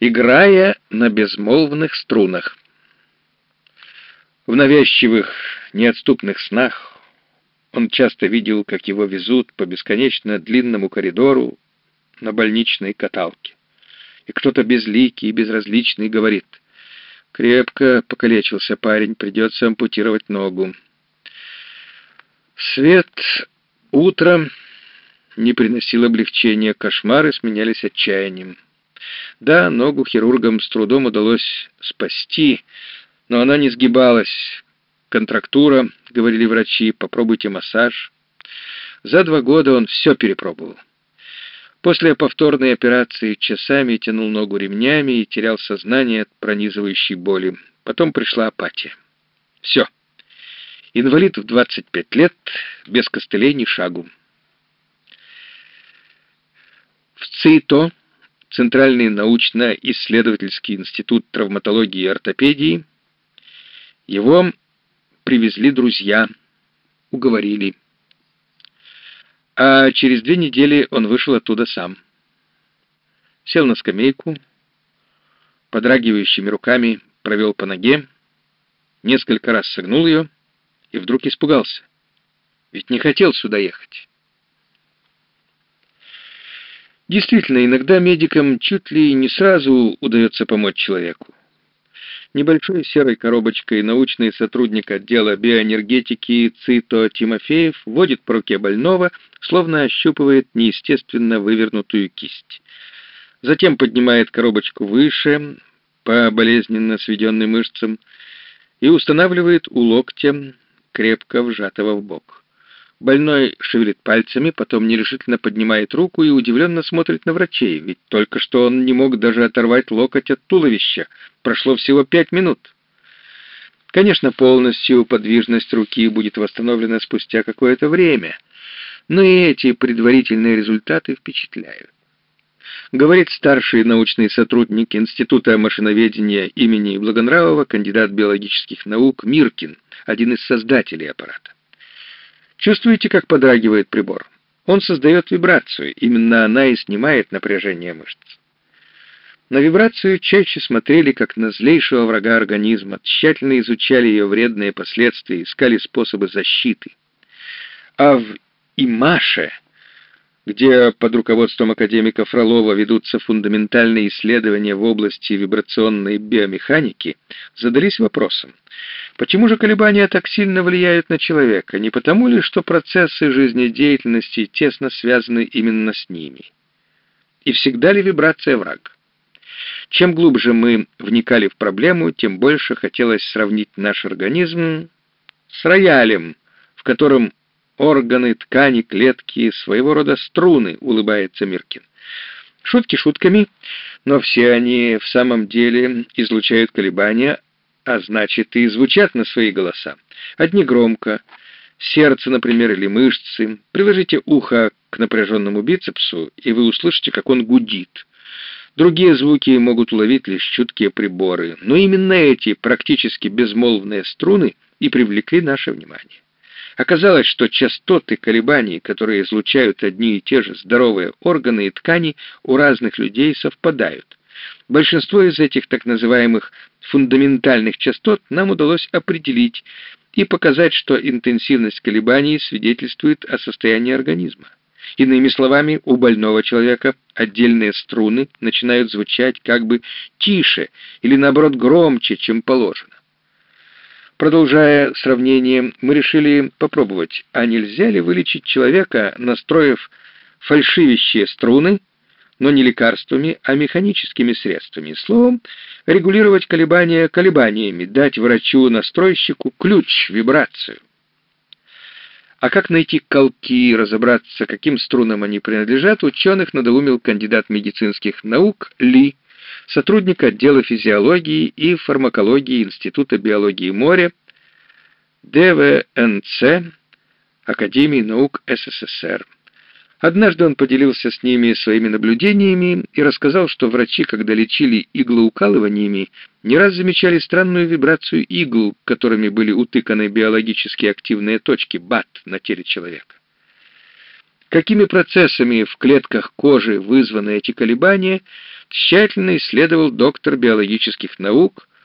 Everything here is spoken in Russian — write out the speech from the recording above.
играя на безмолвных струнах. В навязчивых, неотступных снах он часто видел, как его везут по бесконечно длинному коридору на больничной каталке. И кто-то безликий и безразличный говорит, «Крепко покалечился парень, придется ампутировать ногу». Свет утро не приносил облегчения, кошмары сменялись отчаянием. Да, ногу хирургам с трудом удалось спасти, но она не сгибалась. Контрактура, говорили врачи, попробуйте массаж. За два года он все перепробовал. После повторной операции часами тянул ногу ремнями и терял сознание от пронизывающей боли. Потом пришла апатия. Все. Инвалид в 25 лет, без костылей ни шагу. В ЦИТО Центральный научно-исследовательский институт травматологии и ортопедии. Его привезли друзья, уговорили. А через две недели он вышел оттуда сам. Сел на скамейку, подрагивающими руками провел по ноге, несколько раз согнул ее и вдруг испугался. Ведь не хотел сюда ехать. Действительно, иногда медикам чуть ли не сразу удается помочь человеку. Небольшой серой коробочкой научный сотрудник отдела биоэнергетики Цито Тимофеев водит по руке больного, словно ощупывает неестественно вывернутую кисть. Затем поднимает коробочку выше, по болезненно сведенным мышцам, и устанавливает у локтя, крепко вжатого в бок. Больной шевелит пальцами, потом нерешительно поднимает руку и удивленно смотрит на врачей, ведь только что он не мог даже оторвать локоть от туловища. Прошло всего пять минут. Конечно, полностью подвижность руки будет восстановлена спустя какое-то время, но и эти предварительные результаты впечатляют. Говорит старший научный сотрудник Института машиноведения имени Благонравова, кандидат биологических наук Миркин, один из создателей аппарата. Чувствуете, как подрагивает прибор? Он создает вибрацию, именно она и снимает напряжение мышц. На вибрацию чаще смотрели как на злейшего врага организма, тщательно изучали ее вредные последствия, искали способы защиты. А в Имаше где под руководством академика Фролова ведутся фундаментальные исследования в области вибрационной биомеханики, задались вопросом, почему же колебания так сильно влияют на человека, не потому ли, что процессы жизнедеятельности тесно связаны именно с ними? И всегда ли вибрация враг? Чем глубже мы вникали в проблему, тем больше хотелось сравнить наш организм с роялем, в котором органы, ткани, клетки, своего рода струны, улыбается Миркин. Шутки шутками, но все они в самом деле излучают колебания, а значит и звучат на свои голоса. Одни громко, сердце, например, или мышцы. Приложите ухо к напряженному бицепсу, и вы услышите, как он гудит. Другие звуки могут уловить лишь чуткие приборы, но именно эти практически безмолвные струны и привлекли наше внимание. Оказалось, что частоты колебаний, которые излучают одни и те же здоровые органы и ткани, у разных людей совпадают. Большинство из этих так называемых фундаментальных частот нам удалось определить и показать, что интенсивность колебаний свидетельствует о состоянии организма. Иными словами, у больного человека отдельные струны начинают звучать как бы тише или наоборот громче, чем положено. Продолжая сравнение, мы решили попробовать, а нельзя ли вылечить человека, настроив фальшивящие струны, но не лекарствами, а механическими средствами. Словом, регулировать колебания колебаниями, дать врачу-настройщику ключ, вибрацию. А как найти колки, разобраться, каким струнам они принадлежат, ученых надоумил кандидат медицинских наук Ли сотрудник отдела физиологии и фармакологии Института биологии моря ДВНЦ Академии наук СССР. Однажды он поделился с ними своими наблюдениями и рассказал, что врачи, когда лечили иглоукалываниями, не раз замечали странную вибрацию игл, которыми были утыканы биологически активные точки БАТ на теле человека. Какими процессами в клетках кожи вызваны эти колебания, тщательно исследовал доктор биологических наук